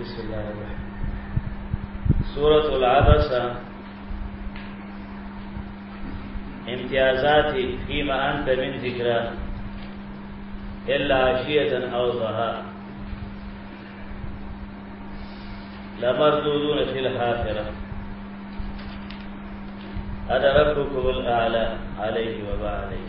بسم الله الرحمن سورة العبس امتیازات فيما انت من ذكرى الا عشية او ضحا لمردودون في الحافرة هذا ربكم الاعلى عليه عليه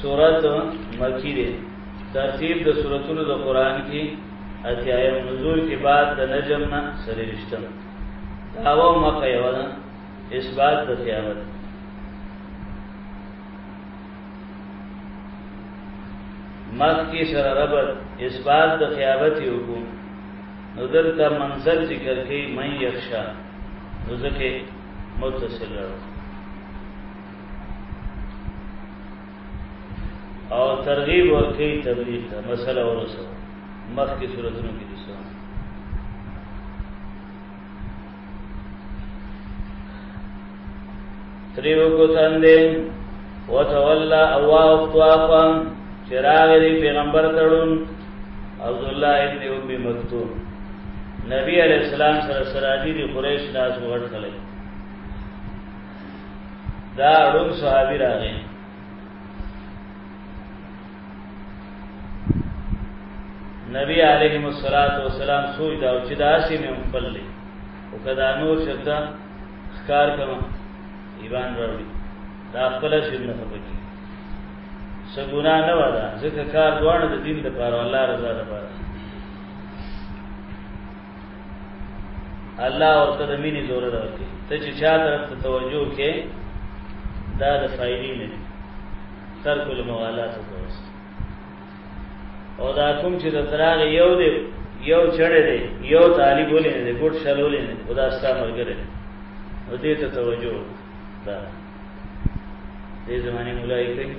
سورت مکی دی ترتیب د سورتونو د قران کې اتیایم نزول کې بعد د نجم نه سره رښتم داوا مکه یو ده اثبات د قیامت مخ کې سره ربط اثبات د قیامت یو کو نو دلته منزل ذکر کوي مې یخشا نو ځکه متصل راو او ترغیب ورکړي تبلیغ ته مسله ورسو مخ کی صورتونو کې دي تریو کو تندې وتولى او واقوا چراغ دی پیغمبر تړون عبد الله ابن ام مکتوم نبی علیہ السلام سره سراجی دی قریش ناس وغټ کړي دا روم صحابي راغی نبی علیه الصلاۃ والسلام سوچ دا چې دا شی مې خپل لې او کدا نور شتا ښکار کړم ایمان راوړي دا خپل شی نه پکې سګونا نه ودا ځکه کار دوه د دین لپاره الله رضا لپاره الله ورته د مینې زور راوړي ته چې چا طرف ته توجه کې دا د فایلی نه ترک الموالات کوس او دا کوم چې د تراغ یو دی یو چړې دی یو طالب ولې نه دی ګډ شل ولې نه خدا ستاسو مرګره او دې ته توجه دا دې زمانه مولای کوي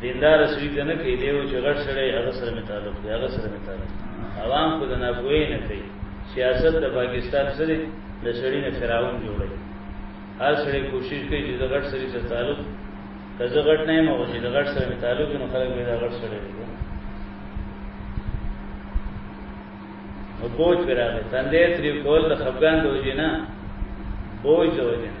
دیندار سوی ته نه کوي دیو چې غټ سره هغه سره می تعلق دی هغه سره می تعلق عوام خو د ناپوهی نه کوي سیاست د پاکستان سره د سړی نه فراون جوړي هر سړی کوشش کوي چې د غټ سره سره تعلق کزه غټ نه مو چې د غټ سره می تعلق نو خلک به دا غټ سره دی نو بوج پر راغی تندې تری کول د خفګان دوجینا بوج دوجینا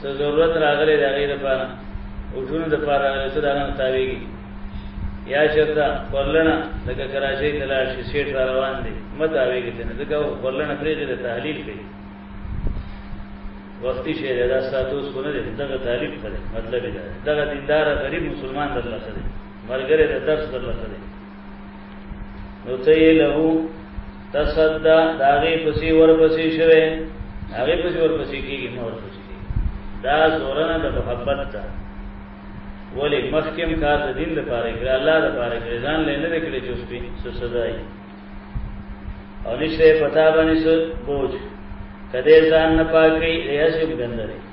څه ضرورت راغلی د غیر لپاره او ټول د لپاره راغلی څه دا نه تاویږي یا چرته ورلنه لکه کراچۍ ته لاړ شي سیټ را روان دي متاویږي ته نه ځکه ورلنه پرېږي د تحلیل کوي وختي شي دا ساتوس کو نه دي دغه طالب کړي مطلب دا دغه دیندار غریب مسلمان د الله سره مرګره د درس د الله سره نو ته یې له تصدا دا غي پسې ور پسې شوه هغه پسې ور پسې کیږي نور پسې دا زورنه د محبت ده ولی مخکم کار د دین لپاره کړ الله لپاره کړ ځان لې نه وکړي چې اوس په سزا یې او نشته پتا باندې څه بوج کده ځان نه پاکي ریاسي ګندره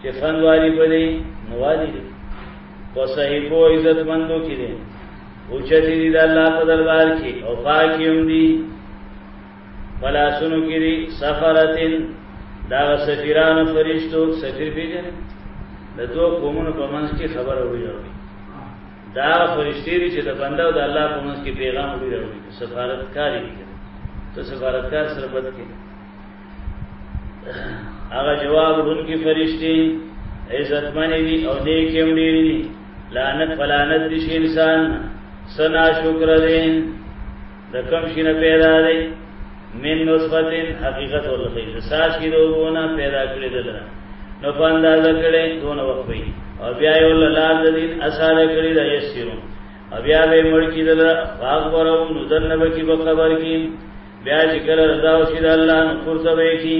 چې خوند والی په دې نو والی دې په صحیفو عزت مندو کې دې او چې دې د الله په دربار کې او پاکي هم دي پلاسونو کې دې سفرتن دا سفیرانو فرشتو سفیر پیژنې د دوه قومونو په منځ کې خبر وړي دا فرشتي دي چې د بنده او د الله په منځ کې پیغام وړي سفارت کاری دي ته سفارت کار سره بد کې هغه جواب ورونکي فرشتي عزت منی دي او دې کې هم ډېر دي لعنت فلانت دي شي انسان سنا شکر دې د کم شي نه پیدا دي من نسبتن حقیقت ولخی ساس کی دوونه پیدا کړی دلته نو په اندازه کړي دون وخت وي او بیا یو لال د دین اثر کړي د یسیرو او بیا به مړ کیدل هغه ورو نو دنه به کی په قبر کې بیا چې کله رضا وشي د الله نو پورته به کی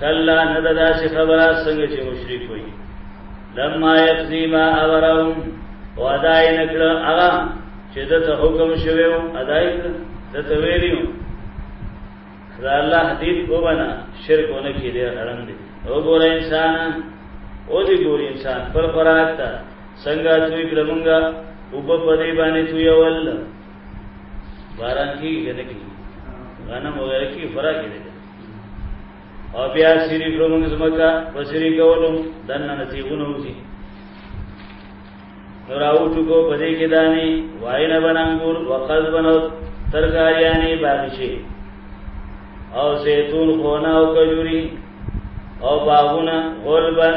کلا نه د داسې خبره څنګه چې مشرک وي لما یقضی ما امرهم او ادای نکړه هغه چې د ته حکم شوی او ادای د ته ویلیو دا الله حدیث کو بنا شرک ونه کې دی حرام دی او ګور انسان او دی ګور انسان پر پرات څنګه توی کړمږه وب په دې باندې توی اول باران کی کنه کی غنم وغیرہ کی فرا کې دي او بیا سری کړو موږ زمکا بسری کولو دنه نصیبونه وږي نور او ټکو پدې کې دانی وای نه بنانګور وقز بنو ترګاریانی باغشي او زیتون خونه او کجوري او باغونه غلبن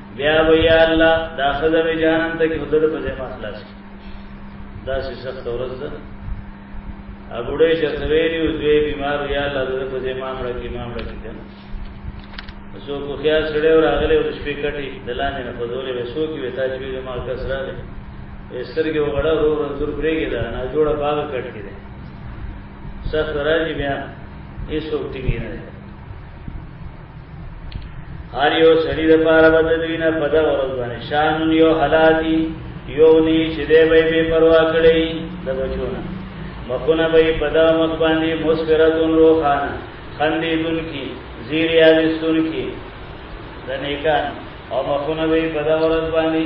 بیا به یا الله دا خزه به جهنم ته کې حضور په ځای خلاص دا څه سخت ورځ ده ابوړې چې سویری او دوی بیمار یا الله دې په ځای ما مړ کې ما مړ کې کنه سو کو خیال سره اور اغله او شپې کټي دلانې نه فزولې وسو کې وتا چې به ما کسره ده سترګې وغړا رو رنځور پرېګې ده نه جوړه باغ کټ کې ده سخت راځي بیا ایسو ټینګې نه هر یو سړي د پاره بد دوی نه په دغه ورځ باندې شان یو حالاتي یو نی چې دی به بے پروا کړی د بچونه مخونه به په دغه مخ باندې مسکرتون روخانه خندیدون کی زیر یادستون کی د نیکان او مخونه به په دغه ورځ باندې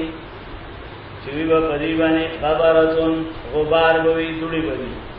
چې وی به په دې باندې خبرتون غبار به وي دوړي به